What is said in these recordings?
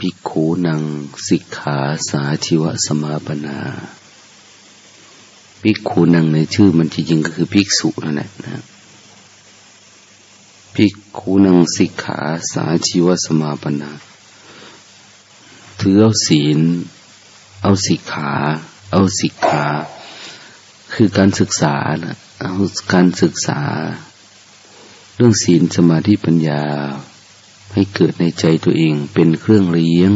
ภิกขูนังสิกขาสาธิวสมาปนาภิกขูนังในชื่อมันจริงๆก็คือภิกษุนั่นแหละนะภิกขูนังสิกขาสาธิวสมาปนาถือเอาศีล เอาสิกขา เอาสิกขา คือการศึกษานะเอาการศึกษา เรื่องศีลสมาธิปัญญา ให้เกิดในใจตัวเองเป็นเครื่องเลี้ยง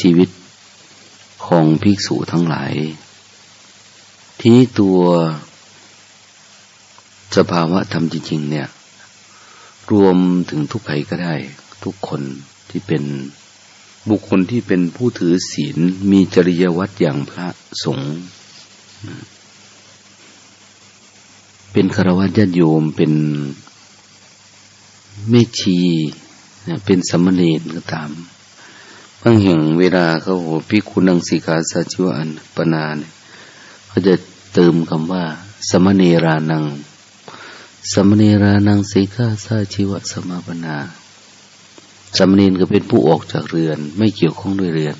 ชีวิตของภิกษุทั้งหลาย ที่ตัวสภาวะธรรมจริงๆเนี่ย รวมถึงทุกภัยก็ได้ ทุกคนที่เป็นบุคคลที่เป็นผู้ถือศีลมีจริยวัตรอย่างพระสงฆ์เป็นคารวะญาติโยมเป็นเมชี เป็นสมณีก็ตามบางแห่งเวลาเขาโหพิคุนังสิกาสัจวอันปนาเนี่ยเขาจะเติมคำว่า สมณีรานัง สมณีรานังสิกาสัจิวะสมาปนา สมณีก็เป็นผู้ออกจากเรือน ไม่เกี่ยวข้องด้วยเรือน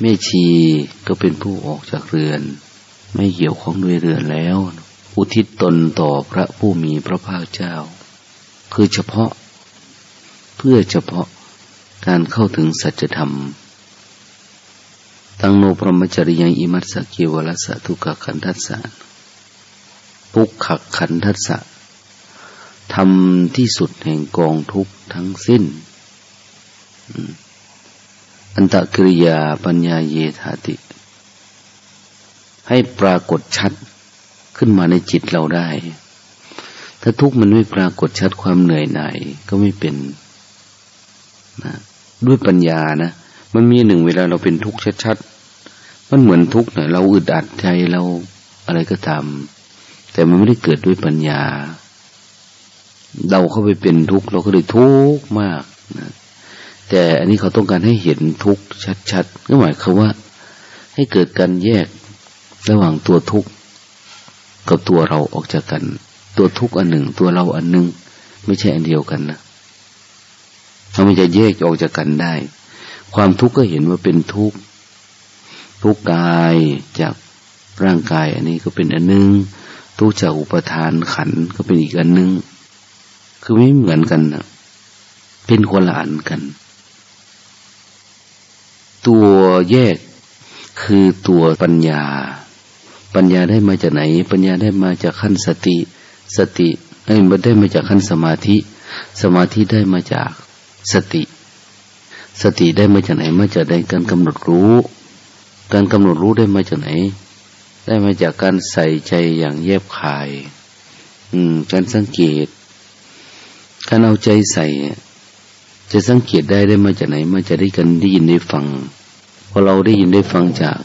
แม่ชีก็เป็นผู้ออกจากเรือน ไม่เกี่ยวข้องด้วยเรือนแล้ว อุทิศตนต่อพระผู้มีพระภาคเจ้า คือเฉพาะ เพื่อเฉพาะการเข้าถึงสัจธรรม ตังโนพรหมจริยังอิมัสสะเกวรสะทุกขขันทัสสะปุกขขันทัสสะทำที่สุดแห่งกองทุกทั้งสิ้น อันตะกิริยาปัญญาเยธาติ ให้ปรากฏชัดขึ้นมาในจิตเราได้ ถ้าทุกข์มันไม่ปรากฏชัดความเหนื่อยหน่ายก็ไม่เป็น นะด้วยปัญญานะมันมีหนึ่งเวลาเราเป็นทุกข์ชัดๆมันเหมือนทุกข์เนี่ยเราอึดอัดใจเราอะไรก็ตามแต่มันไม่ได้เกิดด้วยปัญญา เราเข้าไปเป็นทุกข์เราก็เลยทุกข์มากนะแต่อันนี้เขาต้องการให้เห็นทุกข์ชัดๆก็หมายความว่า ให้เกิดการแยกระหว่างตัวทุกข์กับตัวเราออกจากกัน ตัวทุกข์อันหนึ่ง ตัวเราอันหนึ่งไม่ใช่อันเดียวกันนะ มันจะแยกออกจากกันได้ ความทุกข์ก็เห็นว่าเป็นทุกข์ทุกกายจากร่างกาย อันนี้ก็เป็นอันนึง ทุกจากอุปทานขันก็เป็นอีกอันนึง คือไม่เหมือนกันนะเป็นคนละอันกัน ตัวแยกคือตัวปัญญา ปัญญาได้มาจากไหน ปัญญาได้มาจากขั้นสติ สติได้มาได้มาจากขั้นสมาธิ สมาธิได้มาจาก สติ สติได้มาจากไหนมาจากได้การกำหนดรู้ การกำหนดรู้ได้มาจากไหน ได้มาจากการใส่ใจอย่างแยบคาย อืม การสังเกต การเอาใจใส่ จะสังเกตได้ได้มาจากไหน มาจากได้กันได้ยินได้ฟังพอเราได้ยินได้ฟังจาก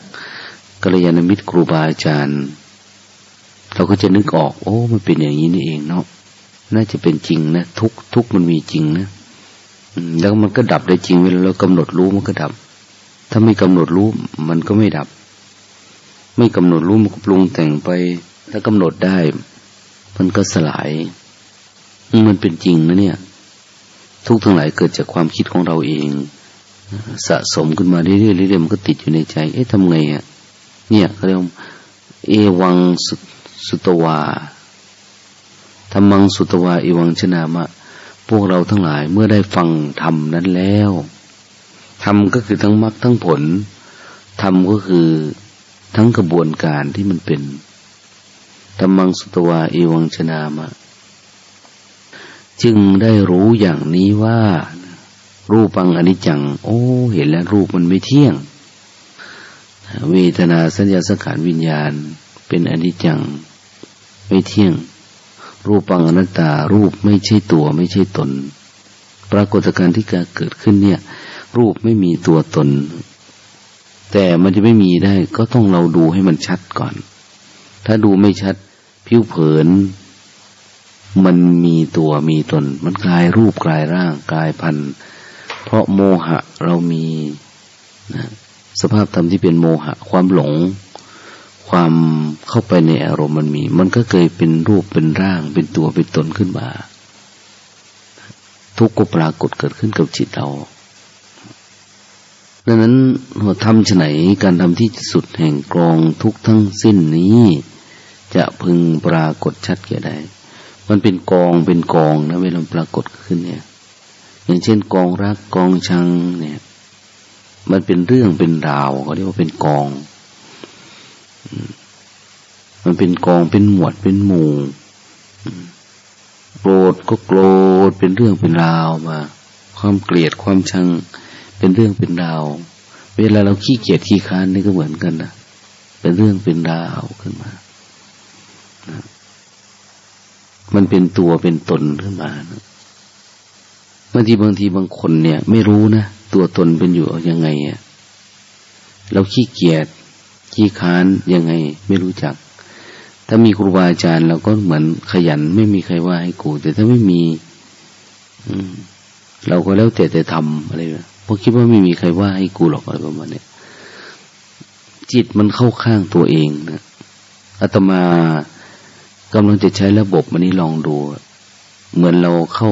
กัลยาณมิตรครูบาอาจารย์ เราก็จะนึกออก โอ้ มันเป็นอย่างนี้นี่เองเนาะน่าจะเป็นจริงนะ ทุกทุกมันมีจริงนะ แล้วมันก็ดับได้จริงเวลาเรากำหนดรู้มันก็ดับ ถ้าไม่กำหนดรู้มันก็ไม่ดับ ไม่กำหนดรู้มันก็ปรุงแต่งไป ถ้ากำหนดได้ มันก็สลาย มันเป็นจริงนะเนี่ย ทุกทั้งหลายเกิดจากความคิดของเราเอง สะสมขึ้นมาเรื่อยๆเรื่อยๆมันก็ติดอยู่ในใจ เอ๊ะทำไงอะเนี่ยเขาเรียกเอวังสุตวาธรรมังสุตวาเอวังชนามะ พวกเราทั้งหลายเมื่อได้ฟังธรรมนั้นแล้วธรรมก็คือทั้งมรรคทั้งผลธรรมก็คือทั้งกระบวนการที่มันเป็นธรรมังสุตวาเอวังชนามะ จึงได้รู้อย่างนี้ว่า รูปังอนิจจัง โอ้ เห็นแล้วรูปมันไม่เที่ยง เวทนาสัญญาสังขารวิญญาณ เป็นอนิจจัง ไม่เที่ยง รูปังอนัตตารูปไม่ใช่ตัวไม่ใช่ตน ปรากฏการณ์ที่เกิดขึ้นเนี่ย รูปไม่มีตัวตน แต่มันจะไม่มีได้ก็ต้องเราดูให้มันชัดก่อน ถ้าดูไม่ชัดผิวเผิน มันมีตัวมีตน มันกลายรูปกลายร่างกลายพันธุ์เพราะโมหะเรามีนะสภาพธรรมที่เป็นโมหะ ความหลง ความเข้าไปในอารมณ์มันมี มันก็เคยเป็นรูปเป็นร่าง เป็นตัวเป็นตนขึ้นมา ทุกข์ก็ปรากฏเกิดขึ้นกับจิตเราดังนั้นเราทำไหนการทำที่สุดแห่งกรองทุกทั้งสิ้นนี้ จะพึงปรากฏชัดแก่ใดมันเป็นกองเป็นกองนะเวลาปรากฏขึ้นเนี่ย อย่างเช่นกองรักกองชังเนี่ย มันเป็นเรื่องเป็นราวเขาเรียกว่าเป็นกอง มันเป็นกองเป็นหมวดเป็นหมู่โกรธก็โกรธเป็นเรื่องเป็นราวมา ความเกลียดความชังเป็นเรื่องเป็นราว เวลาเราขี้เกียจขี้ค้านนี่ก็เหมือนกันนะเป็นเรื่องเป็นราวขึ้นมามันเป็นตัวเป็นตนขึ้นมาบางทีบางทีบางคนเนี่ย ไม่รู้นะตัวตนเป็นอยู่ยังไงอะเราขี้เกียจ ขี้ค้านยังไงไม่รู้จัก ถ้ามีครูบาอาจารย์เราก็เหมือนขยันไม่มีใครว่าให้กู แต่ถ้าไม่มี อืม เราก็แล้วแต่แต่ทำอะไรเพราะคิดว่าไม่มีใครว่าให้กูหรอกอะไรประมาณนี้จิตมันเข้าข้างตัวเองนะอาตมากำลังจะใช้ระบบมันนี้ลองดู เหมือนเราเข้า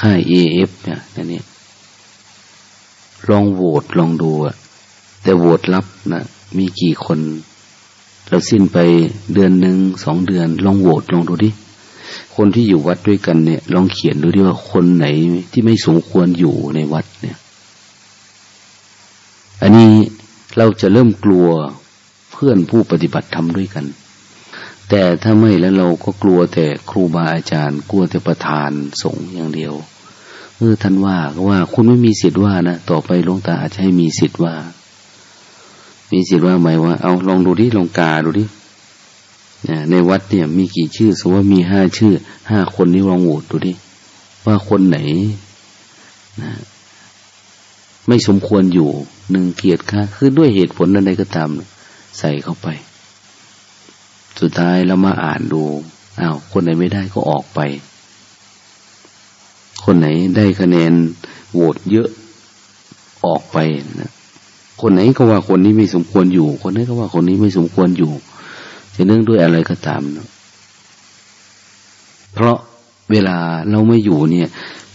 ค่ายเอฟเนี่ยนี่ลองโหวตลองดูอะ แต่โหวตรับนะมีกี่คน เราสิ้นไปเดือนหนึ่งสองเดือน ลองโหวตลองดูดิคนที่อยู่วัดด้วยกันเนี่ย ลองเขียนดูดิว่าคนไหนที่ไม่สมควรอยู่ในวัดเนี่ย อันนี้เราจะเริ่มกลัวเพื่อนผู้ปฏิบัติธรรมด้วยกัน แต่ถ้าไม่แล้วเราก็กลัวแต่ครูบาอาจารย์ กลัวแต่ประธานสงฆ์อย่างเดียวเออท่านว่าก็ว่า คุณไม่มีสิทธิ์ว่านะต่อไปหลวงตาอาจจะให้มีสิทธิ์ว่า มีสิทธิ์ว่าหมายว่า เอาลองดูดิลองกาดูดิในวัดเนี่ยมีกี่ชื่อสมมติว่ามีห้าชื่อห้าคนนี้ลองโหวตดูดิว่าคนไหนนะไม่สมควรอยู่หนึ่งเกียรติค่ะคือด้วยเหตุผลอะไรก็ตาม ใส่เข้าไป สุดท้ายเรามาอ่านดูอ้าวคนไหนไม่ได้ก็ออกไป คนไหนได้คะแนนโหวตเยอะออกไปนะ คนไหนก็ว่าคนนี้ไม่สมควรอยู่ คนไหนก็ว่าคนนี้ไม่สมควรอยู่ จะเนื่องด้วยอะไรก็ตามนะเพราะเวลาเราไม่อยู่เนี่ย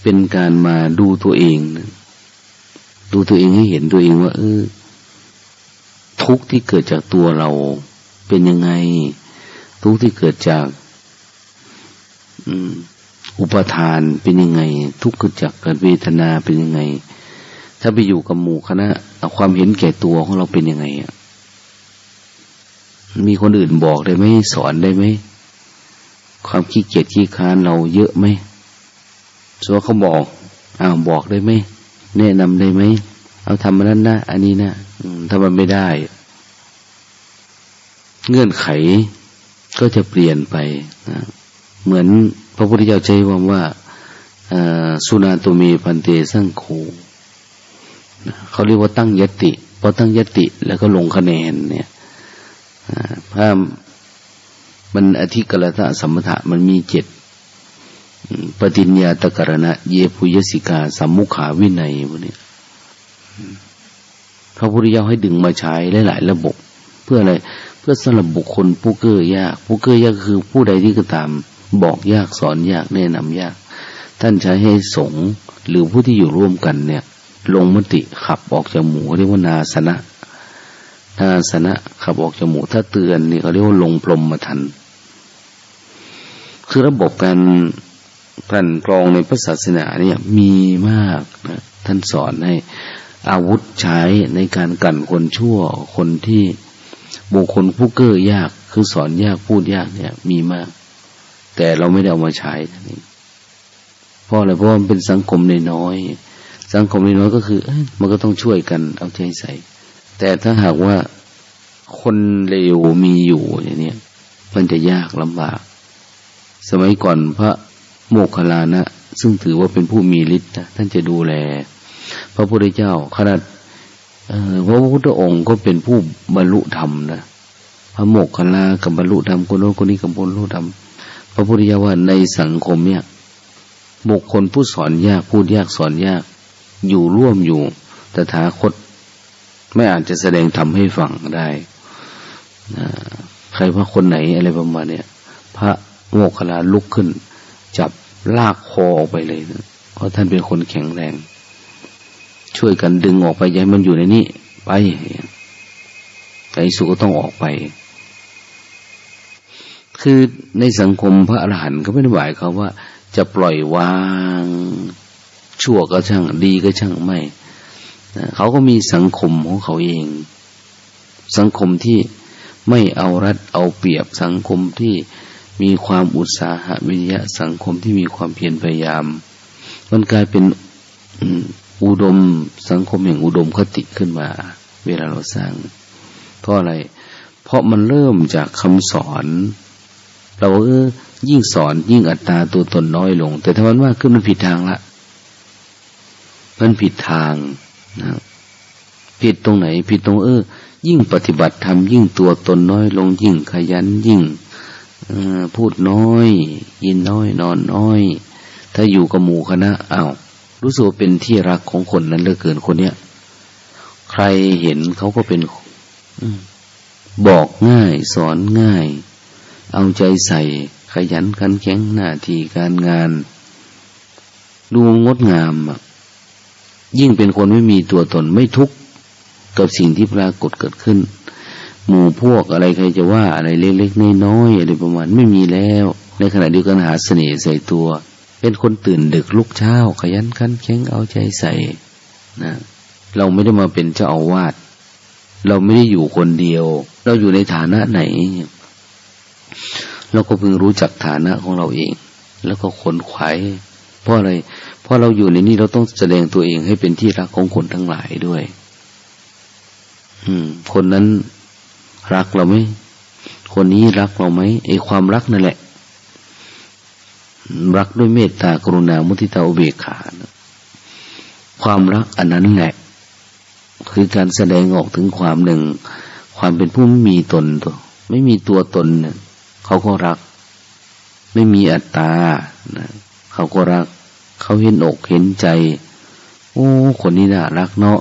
เป็นการมาดูตัวเองนะดูตัวเองให้เห็นตัวเองว่า เออ ทุกที่เกิดจากตัวเราเป็นยังไง ทุกที่เกิดจากอุปทานเป็นยังไง ทุกข์เกิดจากกิดเวทนาเป็นยังไง ถ้าไปอยู่กับหมู่คณะความเห็นแก่ตัวของเราเป็นยังไงอะมีคนอื่นบอกได้ไหมสอนได้ไหมความขี้เกียจขี้ค้านเราเยอะไหมส่วนเขาบอกอ้าวบอกได้ไหมแนะนำได้ไหมเอาทำมานั้นนะอันนี้นะถ้ามันไม่ได้ เงื่อนไขก็จะเปลี่ยนไปนะเหมือนพระพุทธเจ้าใช้คำว่าสุนาตุมีพันเตสังคู เขาเรียกว่าตั้งยติพอตั้งยติแล้วก็ลงคะแนนเนี่ยถ้ามันอธิกรตะสมถะมันมีเจ็ดปฏิญญาตกรณะ เยปุยสิกาสัมมุขาวินัยพวกนี้พระพุทธเจ้าให้ดึงมาใช้หลายๆระบบ เพื่ออะไร เพื่อสำหรับบุคคลผู้เกื้อยาก ผู้เกื้อยากคือผู้ใดที่ก็ตาม บอกยากสอนยากแนะนำยาก ท่านใช้ให้สงหรือผู้ที่อยู่ร่วมกันเนี่ย ลงมติขับออกจากหมู่เรียกว่านาสนะนาสนะขับออกจากหมู่ถ้าเตือนนี่เขาเรียกว่าลงพรมมาทัน คือระบบการกันกรองในพระศาสนาเนี่ยมีมากนะท่านสอนให้อาวุธใช้ในการกันคนชั่วคนที่บุคคลผู้เก้อยากคือสอนยากพูดยากเนี่ยมีมาก แต่เราไม่ได้เอามาใช้นี่เพราะอะไรเพราะมันเป็นสังคมในน้อย สังคมนน้อยก็คืออมันก็ต้องช่วยกันเอาใจใส่ แต่ถ้าหากว่าคนเลวมีอยู่อย่างนี้มันจะยากลำบาก สมัยก่อนพระโมคคัลลานะ ซึ่งถือว่าเป็นผู้มีฤทธิ์ท่านจะดูแล พระพุทธเจ้าขนาดพระพุทธองค์ก็เป็นผู้บรรลุธรรมนะพระโมกขลากับบรรลุธรรมคนโน้นคนนี้กับบรรลุธรรมพระพุทธเจ้าว่าในสังคมเนี่ยบุคคลผู้สอนยากพูดยากสอนยาก อยู่ร่วมอยู่แต่ถาคตไม่อาจจะแสดงธรรมให้ฟังได้ใครว่าคนไหนอะไรประมาณเนี้ยพระโมกขลาลุกขึ้น จับลากคอออกไปเลยนะเพราะท่านเป็นคนแข็งแรง ช่วยกันดึงออกไปย้ายมันอยู่ในนี้ ไปใจสุก็ต้องออกไป คือในสังคมพระอรหันต์ก็ไม่ได้หมายความว่า จะปล่อยวาง ชั่วก็ช่าง ดีก็ช่างไม่เขาก็มีสังคมของเขาเอง สังคมที่ไม่เอารัดเอาเปรียบสังคมที่มีความอุตสาหะวิริยะสังคมที่มีความเพียรพยายาม มันกลายเป็นอุดมสังคมอย่างอุดมคติขึ้นมา เวลาเราสร้าง เพราะอะไร เพราะมันเริ่มจากคำสอน เราเออยิ่งสอนยิ่งอัตราตัวตนน้อยลง แต่ถ้ามันมากขึ้นมันผิดทางละ มันผิดทางนะผิดตรงไหน ผิดตรงเออ ยิ่งปฏิบัติทำยิ่งตัวตนน้อยลงยิ่งขยันยิ่งพูดน้อย ยินน้อย นอนน้อย ถ้าอยู่กับหมู่คณะอา้าวรู้สึกเป็นที่รักของคนนั้นเหลือเกินคนเนี้ยใครเห็นเขาก็เป็นบอกง่าย สอนง่าย เอาใจใส่ ขยันขันแข็งหน้าที่การงาน ดูงดงาม ยิ่งเป็นคนไม่มีตัวตนไม่ทุกข์กับสิ่งที่ปรากฏเกิดขึ้น หมู่พวกอะไรใครจะว่าอะไรเล็กๆน้อยๆอะไรประมาณไม่มีแล้ว ในขณะเดียวกันหาเสน่ห์ใส่ตัว เป็นคนตื่นดึกลุกเช้า ขยันขันแข็งเอาใจใส่นะเราไม่ได้มาเป็นเจ้าอาวาสเราไม่ได้อยู่คนเดียว เราอยู่ในฐานะไหน เราก็เพิ่งรู้จักฐานะของเราเอง แล้วก็ขนขวาย ราะอะไร เพราะเราอยู่ในนี้เราต้องแสดงตัวเองให้เป็นที่รักของคนทั้งหลายด้วย อืม คนนั้นรักเราไหมคนนี้รักเราไหมไอ้ความรักนั่นแหละ รักด้วยเมตตากรุณามุทิตาอุเบกขานะความรักอันนั้นแหละ คือการแสดงออกถึงความหนึ่ง ความเป็นผู้ไม่มีตนตัว ไม่มีตัวตนเนี่ยเขาก็รัก ไม่มีอัตตานะเขาก็รัก เขาเห็นอกเห็นใจ โอ้ คนนี้น่ารักเนาะ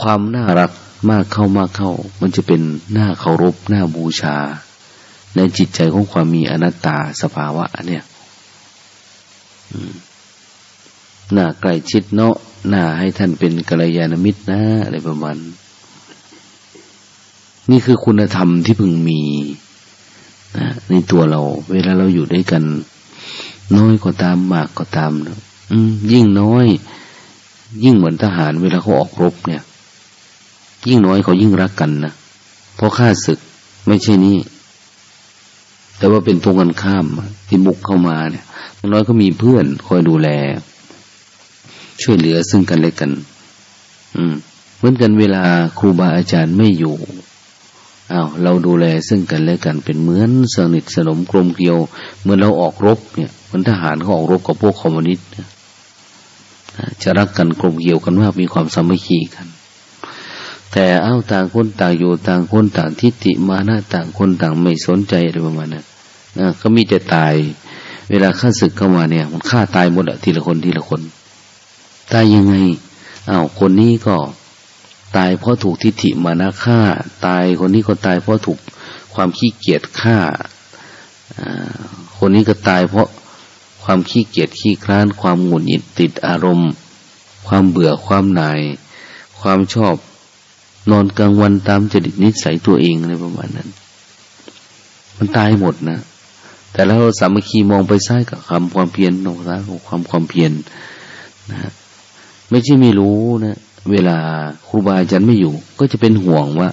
ความน่ารักมากเข้ามากเข้า มันจะเป็นหน้าเคารพหน้าบูชา ในจิตใจของความมีอนัตตาสภาวะเนี่ยหน้าใกล้ชิดเนาะหน้าให้ท่านเป็นกัลยาณมิตรนะอะไรประมาณนี่คือคุณธรรมที่พึงมีนะในตัวเรา เวลาเราอยู่ด้วยกัน น้อยก็ตามมากก็ตามนะ ยิ่งน้อย ยิ่งเหมือนทหารเวลาเขาออกรบเนี่ย ยิ่งน้อยเขายิ่งรักกันนะเพราะข้าศึกไม่ใช่นี่ แต่ว่าเป็นตรงกันข้ามที่บุกเข้ามาเนี่ยน้อยก็มีเพื่อน คอยดูแล ช่วยเหลือซึ่งกันและกัน อืม เหมือนกันเวลาครูบาอาจารย์ไม่อยู่อ้าวเราดูแลซึ่งกันและกันเป็นเหมือนสนิทสนมกลมเกลียว เหมื่อเราออกรบเนี่ยเหมือนทหารเขาออกรบกับพวกคอมมิวนิสต์ จะรักกันกลมเกลียวกันมากมีความสามัคคีกัน แต่เอ้าต่างคนต่างอยู่ต่างคนต่างทิฏฐิมานะต่างคนต่างไม่สนใจอะไรประมาณนั้นนะก็มีแต่ตาย เวลาข้าศึกเข้ามาเนี่ย มันฆ่าตายหมดอะทีละคนทีละคนตายยังไงอ้าวคนนี้ก็ตายเพราะถูกทิฏฐิมานะฆ่า ตายคนนี้ก็ตายเพราะถูกความขี้เกียจฆ่าคนนี้ก็ตายเพราะ ความขี้เกียจขี้คร้าน ความหงุดหงิดติดอารมณ์ ความเบื่อความหน่าย ความชอบ นอนกลางวันตามจริตนิสัยตัวเองอะไรประมาณนั้น มันตายหมดนะ แต่แล้วเราสามัคคีมองไปซ้ายกับคำความเพียรนองซ้ายกับความความเพียรนะไม่ใช่ไม่รู้นะ เวลาครูบาอาจารย์ไม่อยู่ ก็จะเป็นห่วงว่า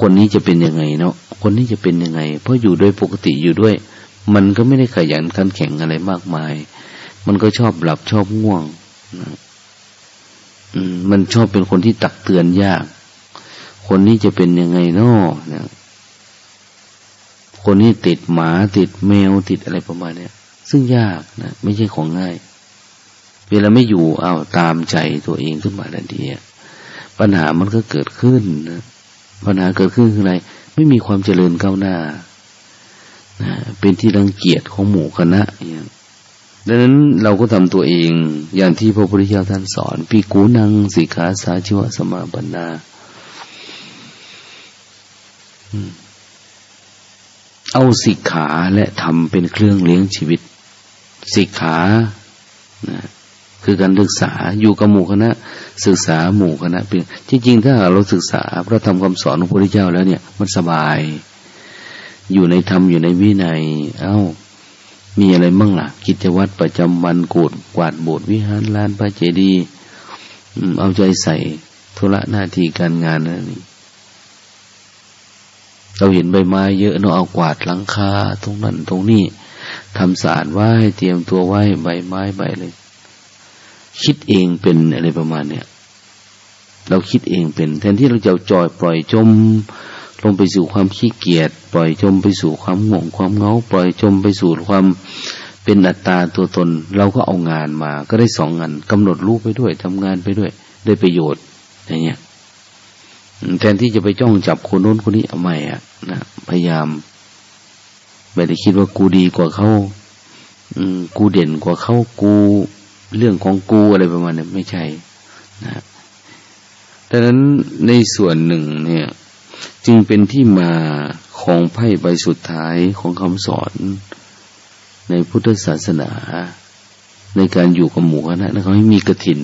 คนนี้จะเป็นยังไงเนาะคนนี้จะเป็นยังไง เพราะอยู่ด้วยปกติอยู่ด้วย มันก็ไม่ได้ขยันขันแข็งอะไรมากมาย มันก็ชอบหลับชอบง่วงนะมันชอบเป็นคนที่ตักเตือนยาก คนนี้จะเป็นยังไงนอนะคนนี้ติดหมาติดแมวติดอะไรประมาณเนี้ย ซึ่งยากนะไม่ใช่ของง่าย เวลาไม่อยู่เอาตามใจตัวเองขึ้นมาทันทีปัญหามันก็เกิดขึ้นนะปัญหาเกิดขึ้นคืออะไรไม่มีความเจริญก้าวหน้า เป็นที่รังเกียจของหมู่คณะอย่างดังนั้นเราก็ทำตัวเองอย่างที่พระพุทธเจ้าท่านสอนปีกูนังสิกขาสาชิวสมาปันนาเอาสิกขาและทำเป็นเครื่องเลี้ยงชีวิต สิกขานะคือการศึกษาอยู่กับหมู่คณะ ศึกษาหมู่คณะเป็นจริงๆถ้าเราศึกษาพระธรรมคำสอนของพระพุทธเจ้าแล้วเนี่ย มันสบาย อยู่ในธรรมอยู่ในวินัย เอา้า มีอะไรบ้างล่ะ กิจวัตรประจำวันกูดกวาดโบสถ์วิหารลานพระเจดีย์เอาใจใส่ธุระหน้าที่การงานนั่นนี่เราเห็นใบไม้เยอะเนาะเอากวาดหลังคาตรงนั้นตรงนี้ทำสะอาดไว้เตรียมตัวไว้ใบไม้ใบเลยคิดเองเป็นอะไรประมาณเนี้ยเราคิดเองเป็น แทนที่เราจะจอยปล่อยจม ลงไปสู่ความขี้เกียจปล่อยจมไปสู่ความงงความเงาปล่อยจมไปสู่ความเป็นอัตตาตัวตน เราก็เอางานมา ก็ได้สองงานกำหนดรูปไปด้วยทำงานไปด้วย ได้ประโยชน์อย่างเงี้ยแทนที่จะไปจ้องจับคนโน้นคนนี้เอาไม่อะนะพยายามไม่ได้คิดว่ากูดีกว่าเขาอืมกูเด่นกว่าเขากูเรื่องของกูอะไรประมาณนี้ไม่ใช่นะดังนั้นในส่วนหนึ่งเนี่ย จึงเป็นที่มาของไพ่ใบสุดท้ายของคำสอน ในพุทธศาสนา ในการอยู่กับหมู่คณะนะเขาให้มีกระถิน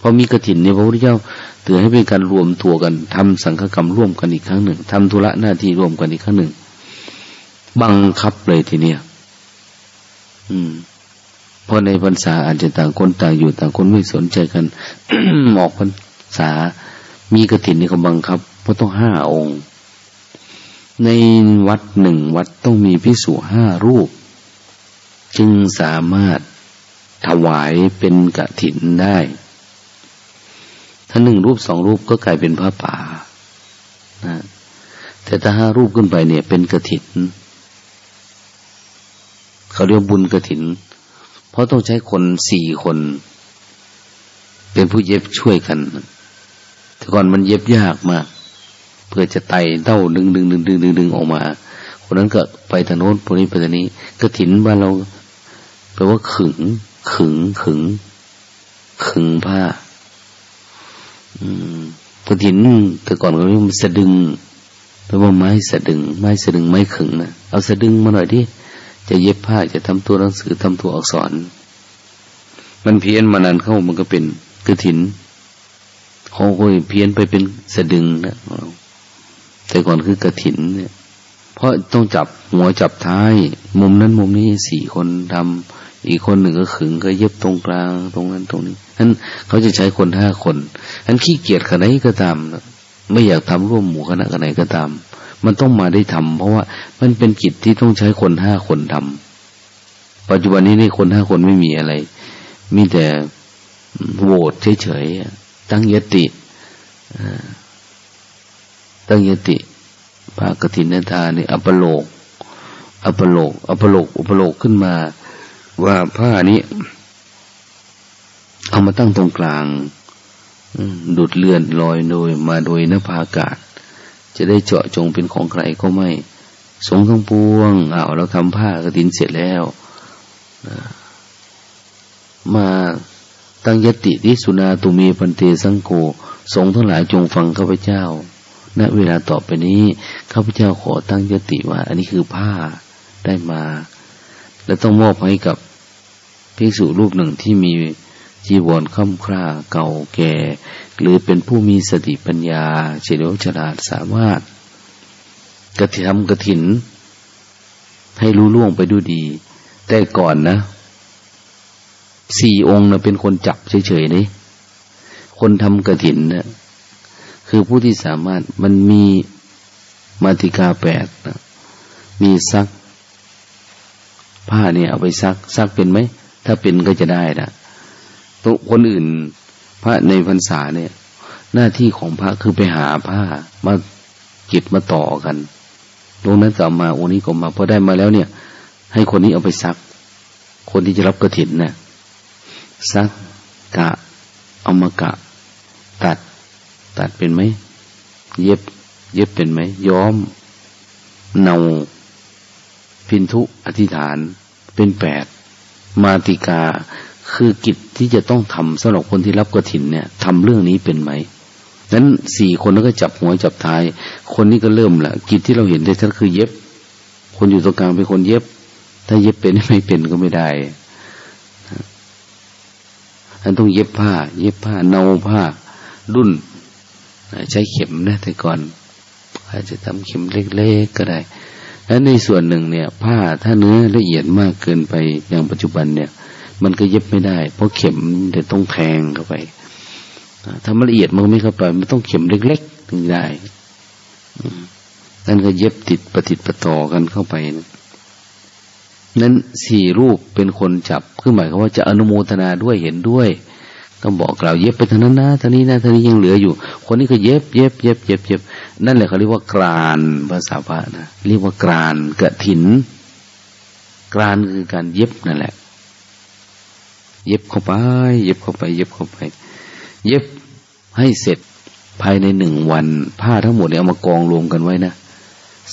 พอมีกระถินเนี่ยพระพุทธเจ้าเตือนให้เป็นการรวมตัวกันทำสังฆกรรมร่วมกันอีกครั้งหนึ่งทำธุระหน้าที่ร่วมกันอีกครั้งหนึ่ง บังคับเลยทีเนี้ยอืมเพราะในพรรษาอาจจะต่างคนต่างอยู่ต่างคนไม่สนใจกันออกพรรษามีกระถินนี่เขาบังคับ เพราะต้องห้าองค์ ในวัดหนึ่งวัดต้องมีพิสูห้ารูป จึงสามารถถวายเป็นกระถินได้ ถ้าหนึ่งรูปสองรูปก็กลายเป็นพระป่านะแต่ถ้าห้ารูปขึ้นไปเนี่ย เป็นกระถินเขาเรียกบุญกระถิน เพราะต้องใช้คนสี่คน เป็นผู้เย็บช่วยกัน แต่ก่อนมันเย็บยากมาก พื่อจะไต่เต้าดึงดึงดึงดึงดึงดึงออกมา คนนั้นก็ไปทางโน้นคนนี้ไปทางนี้กระถินบ้านเราแปลว่าขึง ขึงขึง ขึงผ้า อืมกระถินแต่ก่อนเขาเรียกมันสะดึงแปลว่าไม้สะดึง ไม้สะดึงไม้ขึงนะเอาสะดึงมาหน่อยดิจะเย็บผ้าจะทำตัวหนังสือทำตัวอักษร มันเพี้ยนมานานเข้ามันก็เป็นกระถินเขาก็เพี้ยนไปเป็นสะดึงนะ แต่ก่อนคือกระถินเนี่ย เพราะต้องจับหัวจับท้าย มุมนั้นมุมนี้สี่คนทำอีกคนหนึ่งก็ขึงก็เย็บตรงกลางตรงนั้นตรงนี้นั้นเขาจะใช้คนห้าคนนั้นขี้เกียจขนาดไหนก็ตาม ไม่อยากทำร่วมหมู่คณะขนาดไหนก็ตาม มันต้องมาได้ทำเพราะว่ามันเป็นกิจที่ต้องใช้คนห้าคนทำปัจจุบันนี้นี่คนห้าคนไม่มีอะไร มีแต่โหวตเฉยๆตั้งยติ ตั้งยติภากฐินทานี่อัปโลก อัปโลก อัปโลก อุปโลกขึ้นมา ว่าผ้านี้ เอามาตั้งตรงกลางดุดเลื่อนลอยโดย มาโดยนภาอากาศ จะได้เจาะจงเป็นของใครก็ไม่ สงทั้งปวงอ้าวเราทำผ้ากระถินเสร็จแล้วมาตั้งยติที่สุนาตุมีปันเตสังโกสงทั้งหลายจงฟังข้าพเจ้า ณเวลาต่อไปนี้ข้าพเจ้าขอตั้งยติว่า อันนี้คือผ้าได้มา และต้องมอบให้กับภิกษุรูปหนึ่งที่มีจีวรค่ำคร่าเก่าแก่ หรือเป็นผู้มีสติปัญญา เฉลียวฉลาดสามารถ กระทำกระถิน ให้รู้ล่วงไปดูดี แต่ก่อนนะสี่องค์นะเป็นคนจับเฉยๆนี่คนทำกระถินนะ คือผู้ที่สามารถมันมีมาติกาแปดนะมีซัก ผ้าเนี่ยเอาไปซัก ซักเป็นไหม ถ้าเป็นก็จะได้นะตุคนอื่น พระในพรรษาเนี่ย หน้าที่ของพระคือไปหาผ้ามาเก็บมาต่อกันตรงนั้นก็มาโอนี้ก็มาพอได้มาแล้วเนี่ย ให้คนนี้เอาไปซัก คนที่จะรับกระถินเนี่ยซักกะเอามากะ ตัด ตัดเป็นไหม เย็บ เย็บเป็นไหม ย้อม เนา พินทุอธิษฐาน เป็นแปด มาติกา คือกิจที่จะต้องทำสำหรับคนที่รับกระถินเนี่ยทำเรื่องนี้เป็นไหมนั้นสี่คนนั้นก็จับหัวจับท้าย คนนี้ก็เริ่มละกิจที่เราเห็นได้ชัดคือเย็บ คนอยู่ตรงกลางเป็นคนเย็บ ถ้าเย็บเป็นไม่เป็นก็ไม่ได้ท่านต้องเย็บผ้า เย็บผ้าเนาผ้า รุ่น ใช้เข็มนะแต่ก่อน อาจจะทำเข็มเล็กๆก็ได้ แล้วในส่วนหนึ่งเนี่ย ผ้าถ้าเนื้อละเอียดมากเกินไปอย่างปัจจุบันเนี่ย มันก็เย็บไม่ได้ เพราะเข็มจะต้องแทงเข้าไปถ้ามันละเอียดมันไม่เข้าไป มันต้องเข็มเล็กๆถึงได้นั่นก็เย็บติดประติดประต่อกันเข้าไปนะนั้นสี่รูปเป็นคนจับคือหมายความว่าจะอนุโมทนาด้วยเห็นด้วย ก็บอกกล่าวเย็บไปเท่านั้นนะทานี้นะทานี้ยังเหลืออยู่ คนนี้ก็เย็บเย็บเย็บเย็บเย็บนั่นแหละเขาเรียกว่ากรานภาษาพระนะเรียกว่ากรานกระถิน กรานคือการเย็บนั่นแหละ เย็บเข้าไป เย็บเข้าไป เย็บเข้าไป เย็บให้เสร็จภายในหนึ่งวัน ผ้าทั้งหมดเนี่ยเอามากองรวมกันไว้นะ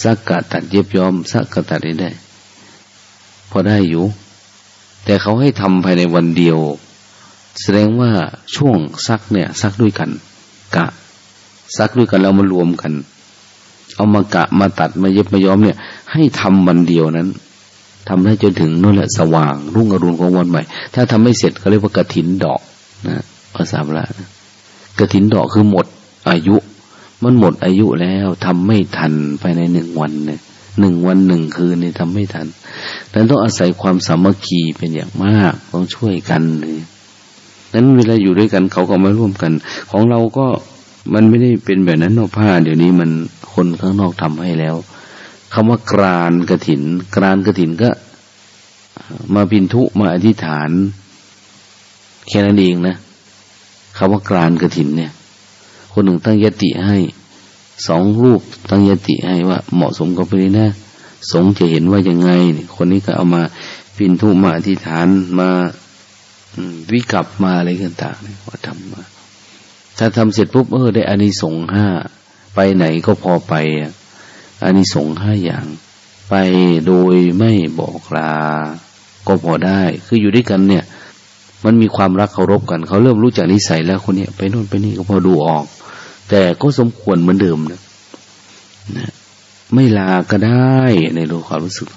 สักกะตัดเย็บย้อมสักกะตัดได้ได้พอได้อยู่ แต่เขาให้ทำภายในวันเดียว แสดงว่าช่วงซักเนี่ย ซักด้วยกัน กะ ซักด้วยกันแล้วมารวมกัน เอามากะมาตัดมาเย็บมาย้อมเนี่ย ให้ทำวันเดียวนั้นทำให้จนถึงนั่นแหละสว่าง รุ่งอรุณของวันใหม่ ถ้าทำไม่เสร็จเขาเรียกว่ากระถินดอกนะภาษาพระกระถินดอกคือหมด อายุ มันหมดอายุแล้วทำไม่ทันภายในหนึ่งวันเนี่ยหนึ่งวันหนึ่งคืนนี่ทำไม่ทันดังนั้นต้องอาศัยความสามัคคีเป็นอย่างมากต้องช่วยกันเลย นั้นเวลาอยู่ด้วยกันเขาก็มาร่วมกัน ของเราก็มันไม่ได้เป็นแบบนั้นนอกผ้า เดี๋ยวนี้มันคนข้างนอกทำให้แล้วคำว่ากรานกระถิน กรานกระถินก็ มาพินทุมาอธิษฐานแค่นั้นเองนะคำว่ากรานกระถินเนี่ย คนหนึ่งตั้งยติให้สองรูปตั้งยติให้ว่า เหมาะสมกับไปเลยนะสงจะเห็นว่ายังไง คนนี้ก็เอามาพินทุมาอธิษฐานมา วิกลับมาอะไรต่างๆว่าทำมา ถ้าทำเสร็จปุ๊บเออได้อานิสงส์ห้าไปไหนก็พอไปอานิสงส์ห้าอย่าง ไปโดยไม่บอกลา ก็พอได้ คืออยู่ด้วยกันเนี่ย มันมีความรักเคารพกัน เขาเริ่มรู้จักนิสัยแล้วคนนี้ไปโน่นไปนี่ก็พอดูออก แต่ก็สมควรเหมือนเดิมนะนะไม่ลาก็ได้ในรู้ความรู้สึก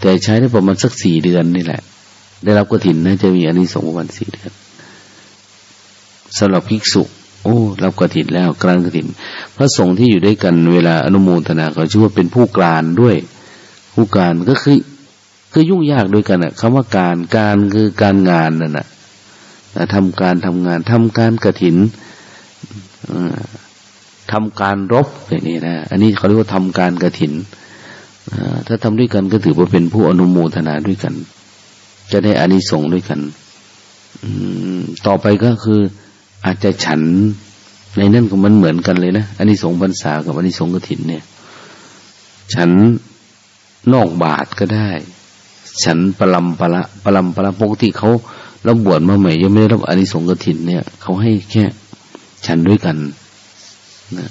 แต่ใช้ได้ประมาณสักสี่เดือนนี่แหละ ได้รับกระถินนะจะมีอันนี้สองวันสี่เดือนสำหรับภิกษุ โอ้รับกระถินแล้วกลางกระถิน พระสงฆ์ที่อยู่ด้วยกันเวลาอนุโมทนาเขาชื่อว่าเป็นผู้กลานด้วย ผู้การก็คือคือยุ่งยากด้วยกันอะคำว่าการการคือการงานนั่นแหะทำการทำงานทำการกระถินทำการรบอย่างนี้นะ อันนี้เขาเรียกว่าทำการกระถิน ถ้าทำด้วยกันก็ถือว่าเป็นผู้อนุโมทนาด้วยกัน จะได้อานิสงส์ด้วยกันต่อไปก็คืออาจจะฉันในนั่นก็มันเหมือนกันเลยนะอานิสงส์พรรษากับอานิสงส์กระถินเนี่ย ฉันนอกบาทก็ได้ ฉันปลัมปละปลัมปละปกติเขาเราบวชมาใหม่ยังไม่ได้รับอานิสงส์กระถินเนี่ยเขาให้แค่ฉันด้วยกันนะ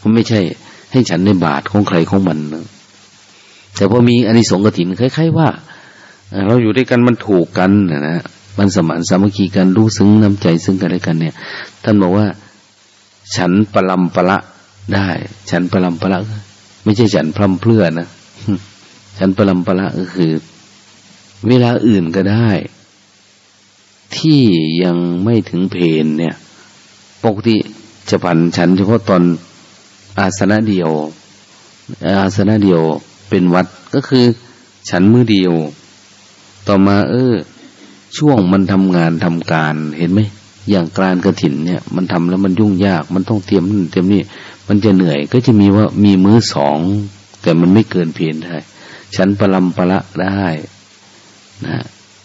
มันไม่ใช่ให้ฉันในบาทของใครของมันนะแต่พอมีอานิสงส์กถินคล้ายๆว่า เราอยู่ด้วยกันมันถูกกันนะนะ มันสมานสามัคคีกันรู้ซึ้งน้ำใจซึ่งกันและกันเนี่ย ท่านบอกว่า ฉันปลำปละได้ ฉันปลำปละไม่ใช่ฉันพร่ำเพลื่อนะ ฉันปลำปละก็คือ เวลาอื่นก็ได้ ที่ยังไม่ถึงเพนเนี่ย ปกติจะผันฉันเฉพาะตอนอาสนะเดียว อาสนะเดียวเป็นวัดก็คือ ฉันมือเดียว ต่อมา เออ ช่วงมันทำงานทำการเห็นไหมอย่างการกระถินเนี่ย มันทำแล้วมันยุ่งยาก มันต้องเตรียมนั่นเตรียมนี่มันจะเหนื่อย ก็จะมีว่ามีมื้อสองแต่มันไม่เกินเพียนได้ฉันประลำประละได้นะ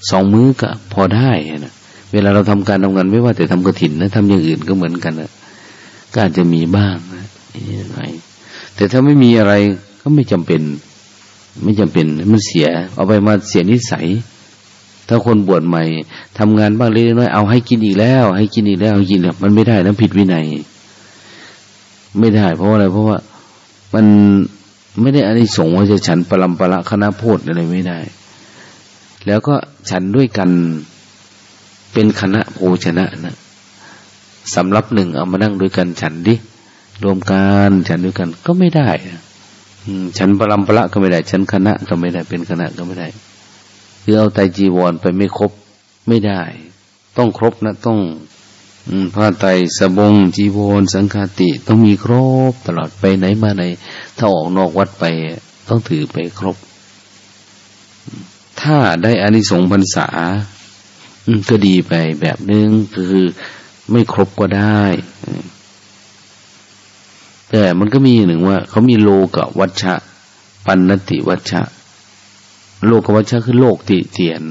สองมื้อก็พอได้นะเวลาเราทำการทำงานไม่ว่าแต่ทำกระถินนะทำอย่างอื่นก็เหมือนกันนะก็อาจจะมีบ้างนะไรแต่ถ้าไม่มีอะไรก็ไม่จำเป็น ไม่จำเป็นมันเสีย เอาไปมาเสียนิสัย ถ้าคนบวชใหม่ทำงานบ้างเล็กน้อยเอาให้กินอีกแล้ว ให้กินอีกแล้วเอากินแล้วมันไม่ได้นะผิดวินัย ไม่ได้ เพราะอะไร เพราะว่ามันไม่ได้อันนี้สงว่าจะฉันปรำปละคณะโพดอะไรไม่ได้ แล้วก็ฉันด้วยกันเป็นคณะโภชนะนะสำรับหนึ่งเอามานั่งด้วยกันฉันดิรวมกันฉันด้วยกันก็ไม่ได้ฉันปรำปละก็ไม่ได้ ฉันคณะก็ไม่ได้เป็นคณะก็ไม่ได้ คือเอาไตจีวรไปไม่ครบไม่ได้ ต้องครบนะต้องผ้าไตสบงจีวรสังฆาติ ต้องมีครบ ตลอดไปไหนมาไหน ถ้าออกนอกวัดไป ต้องถือไปครบ ถ้าได้อานิสงส์พรรษาก็ดีไปแบบนึงคือไม่ครบก็ได้แต่มันก็มีหนึ่งว่า เขามีโลกวัชชะ ปันนติวัชชะ โลกวัชชะคือโลกติเตียน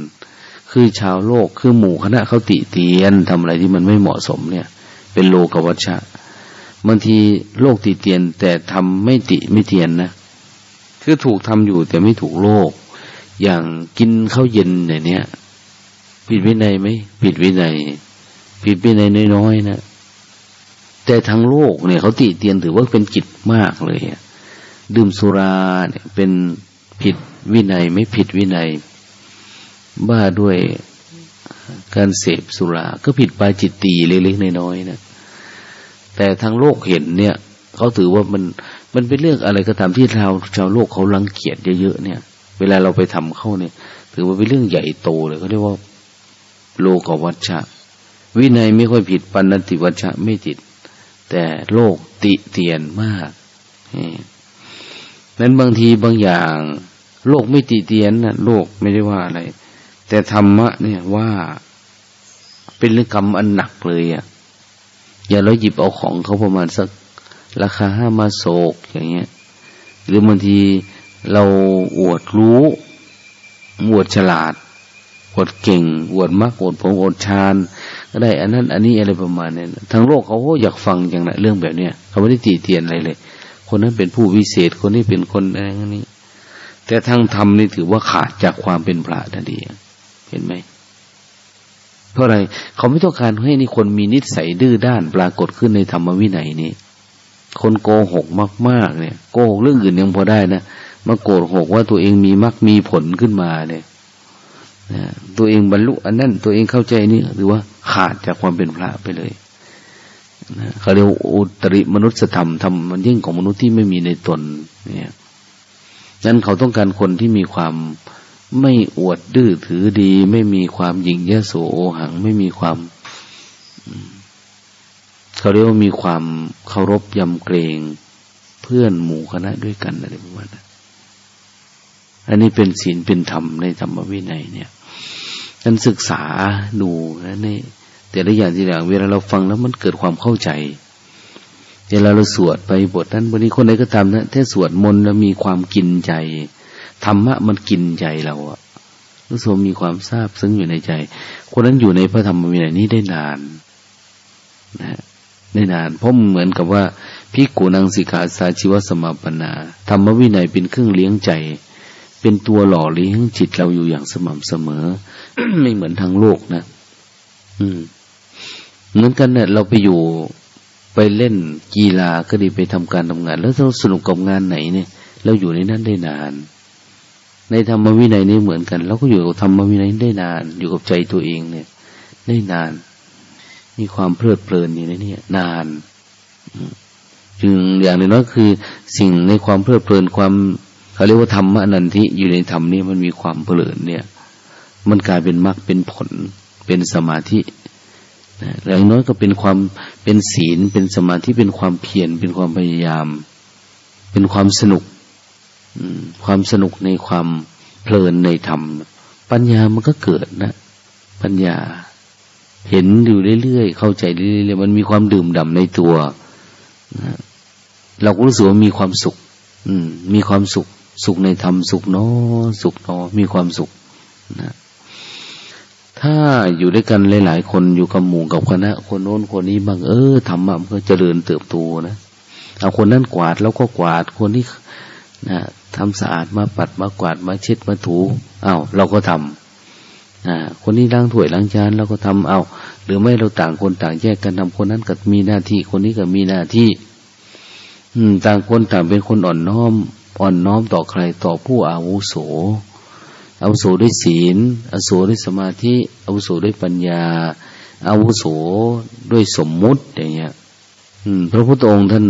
คือชาวโลกคือหมู่คณะเขาติเตียนทำอะไรที่มันไม่เหมาะสมเนี่ย เป็นโลกวัชชะบางทีโลกติเตียน แต่ทำไม่ติไม่เตียนนะคือถูกทำอยู่แต่ไม่ถูกโลก อย่างกินข้าวเย็นเนี่ยผิดวินัยไหมผิดวินัยผิดวินัยน้อยๆนะแต่ทั้งโลกเนี่ยเขาติเตียนถือว่าเป็นกิจมากเลยดื่มสุราเนี่ยเป็นผิด วินัยไม่ผิดวินัย บ้าด้วยการเสพสุรา ก็ผิดปาจิตตีเล็กๆน้อยๆนะแต่ทั้งโลกเห็นเนี่ยเขาถือว่ามันมันเป็นเรื่องอะไรก็ตามที่ชาวชาวโลกเขาลังเกียจเยอะๆเนี่ย เวลาเราไปทำเข้าเนี่ย ถือว่าเป็นเรื่องใหญ่โตเลยเขาเรียกว่าโลกวัชชะ วินัยไม่ค่อยผิดปัญติวัชชะไม่ติด แต่โลกติเตียนมากนั้นบางทีบางอย่าง โลกไม่ติเตียนนะโลกไม่ได้ว่าอะไร แต่ธรรมะเนี่ยว่าเป็นเรื่องกรรมอันหนักเลยอะ่ะ อย่าเราหยิบเอาของเขาประมาณสัก ราคาห้ามาโศกอย่างเงี้ย หรือบางทีเราอวดรู้อวดฉลาดอวดเก่งอวดมากอวดผงอวดชาญก็ได้ อันนั้น อันนี้อะไรประมาณนี้ทั้งโลกเขาอยากฟังอย่างนั้นเรื่องแบบเนี้ยเขาไม่ได้ตีเตียนอะไรเลย คนนั้นเป็นผู้วิเศษคนนี้เป็นคนอะไรนี้ แต่ทางธรรมนี่ถือว่าขาดจากความเป็นพระนั่นเองเห็นไหมเพราะอะไรเขาไม่ต้องการให้นี่คนมีนิสัยดื้อด้านปรากฏขึ้นในธรรมวินัยนี้ คนโกหกมาก ๆ เนี่ยโกหกเรื่องอื่นยังพอได้นะมาโกหกว่าตัวเองมีมรรคมีผลขึ้นมาเนี่ยตัวเองบรรลุอันนั้นตัวเองเข้าใจนี่หรือว่าขาดจากความเป็นพระไปเลยเขาเรียกอุตริมนุษยธรรมทำมันยิ่งของมนุษย์ที่ไม่มีในตนเนี่ย นั้นเขาต้องการคนที่มีความไม่อวดดื้อถือดี ไม่มีความหยิ่งยโสโอหัง ไม่มีความเขาเรียกว่ามีความเคารพยำเกรงเพื่อนหมู่คณะด้วยกันอะไรประมาณนั้นอันนี้เป็นศีลเป็นธรรมในธรรมวินัยเนี่ยท่านศึกษาดูนะนี่แต่ละอย่างที่อย่างเวลาเราฟังแล้วมันเกิดความเข้าใจ วลาเราสวดไปบทนั้นวันนี้คนใดก็ตามนะถ้าสวดมนต์แล้วมีความกินใจธรรมะมันกินใจเราอะรู้สึกมีความทราบซึ้งอยู่ในใจ คนนั้นอยู่ในพระธรรมวินัยนี้ได้นานนะได้นานเพราะเหมือนกับว่าพิกูนังสิกขาสาชีวสมาปนาธรรมวินัยเป็นเครื่องเลี้ยงใจ เป็นตัวหล่อเลี้ยงจิตเราอยู่อย่างสม่ำเสมอ ไม่เหมือนทางโลกนะ อืมเหมือนกันเนี่ยเราไปอยู่ ไปเล่นกีฬาก็ดีไปทำการทำงาน แล้วเราสนุกกับงานไหนเนี่ย เราอยู่ในนั้นได้นาน ในธรรมวินัยนี่เหมือนกันเราก็อยู่กับธรรมวินัยได้นาน อยู่กับใจตัวเองเนี่ย ได้นาน มีความเพลิดเพลินอยู่ในนี้นานจึงอย่างน้อยคือ สิ่งในความเพลิดเพลินความเขาเรียกว่าธรรมะนันทิอยู่ในธรรมนี่มันมีความเปลินเนี่ย มันกลายเป็นมรรคเป็นผลเป็นสมาธิ อย่างน้อยก็เป็นความเป็นศีล เป็นสมาธิเป็นความเพียรเป็นความพยายาม เป็นความสนุกความสนุกในความเพลินในธรรม ปัญญามันก็เกิดนะ ปัญญา เห็นอยู่เรื่อยๆเข้าใจเรื่อยๆมันมีความดื่มด่าในตัวเราก็รู้สึกว่ามีความสุข อืม มีความสุข สุขในธรรมสุขเนอสุขเนอมีความสุขนะ ถ้าอยู่ด้วยกันหลาย ๆ คนอยู่กับหมู่กับคณะ คนโน้นคนนี้บางเออธรรมะมันก็เจริญเติบโตนะเอาคนนั้นกวาดแล้วก็กวาดคนนี้นะทำสะอาดมาปัดมากวาดมาเช็ดมาถูเอา้าเราก็ทำอ่าคนนี้ล้างถ้วยล้างจานเราก็ทำเอา หรือไม่เราต่างคนต่างแยกกันทำคนนั้นก็มีหน้าที่ คนนี้ก็มีหน้าที่ อืม ต่างคนต่างเป็นคนอ่อนน้อม อ่อนน้อมต่อใครต่อผู้อาวุโส อาวุโสด้วยศีลอาวุโสด้วยสมาธิอาวุโสด้วยปัญญาอาวุโสด้วยสมมุติอย่างเงี้ยพระพุทธองค์ท่าน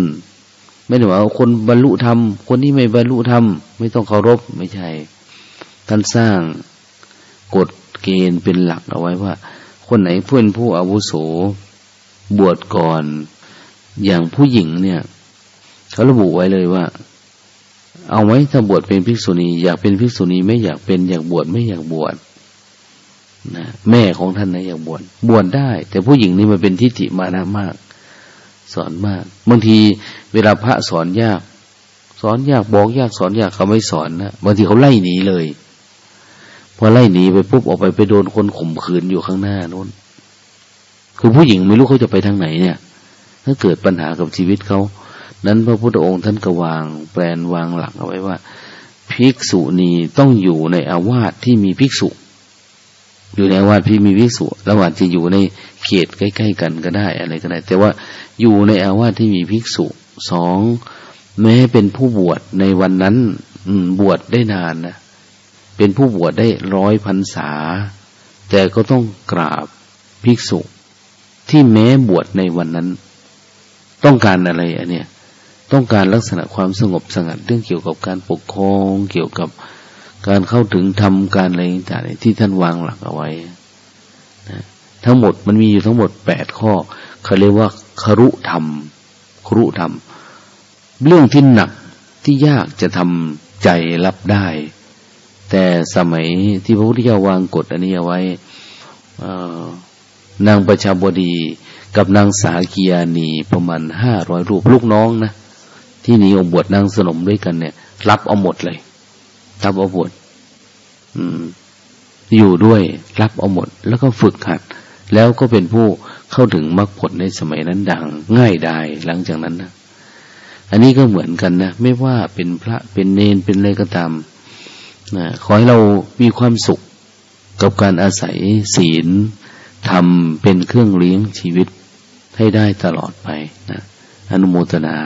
ไม่ได้ว่าคนบรรลุธรรม คนที่ไม่บรรลุธรรม ไม่ต้องเคารพไม่ใช่ ท่านสร้างกฎเกณฑ์เป็นหลักเอาไว้ว่าคคนไหนเพื่อนผู้อาวุโสบวชก่อน อย่างผู้หญิงเนี่ย เขาระบุไว้เลยว่า เอาไหมถ้าบวชเป็นภิกษุณีอยากเป็นภิกษุณีไม่อยากเป็นอยากบวชไม่อยากบวชนะแม่ของท่านนะอยากบวชบวชได้ แต่ผู้หญิงนี่มันเป็นทิฏฐิมานะมาก สอนมากบางทีเวลาพระสอนยาก สอนยากบอกยากสอนยากเขาไม่สอนนะบางทีเขาไล่หนีเลย พอไล่หนีไปปุ๊บออกไปไปโดนคนข่มขืนอยู่ข้างหน้านู้นคือผู้หญิงไม่รู้เขาจะไปทางไหนเนี่ย ถ้าเกิดปัญหากับชีวิตเขา นั้นพระพุทธองค์ท่านก็วางแปลนวางหลักเอาไว้ว่า ภิกษุณีต้องอยู่ในอาวาสที่มีภิกษุ อยู่ในอาวาสที่มีภิกษุระหว่างจะอยู่ในเขตใกล้ ๆ กันก็ได้อะไรก็ได้ แต่ว่าอยู่ในอาวาสที่มีภิกษุสองแม้เป็นผู้บวชในวันนั้นอืบวชได้นานนะเป็นผู้บวชได้ร้อยพรรษา แต่ก็ต้องกราบภิกษุ ที่แม้บวชในวันนั้น ต้องการอะไรอันเนี้ย ต้องการลักษณะความสงบสงัดเรื่องเกี่ยวกับการปกครอง เกี่ยวกับการเข้าถึงทำการอะไรต่างๆที่ท่านวางหลักเอาไว้นะทั้งหมดมันมีอยู่ทั้งหมดแปดข้อเขาเรียกว่าครุธรรมครุธรรม เรื่องที่หนักที่ยากจะทำใจรับได้ แต่สมัยที่พระพุทธเจ้าวางกฎอันนี้เอาไว้นางประชาบดีกับนางสากียานีประมาณห้าร้อยรูปลูกน้องนะ ที่นีองบวชนางสนมด้วยกันเนี่ย รับเอาหมดเลย รับเอาบวชอยู่ด้วยรับเอาหมด แล้วก็ฝึกหัด แล้วก็เป็นผู้เข้าถึงมรรคผลในสมัยนั้นดัง ง่ายดายหลังจากนั้นนะอันนี้ก็เหมือนกันนะ ไม่ว่าเป็นพระเป็นเนนเป็นอะไรก็ตามนะขอให้เรามีความสุขกับการอาศัยศีลทำเป็นเครื่องเลี้ยงชีวิตให้ได้ตลอดไปนะอนุโมทนา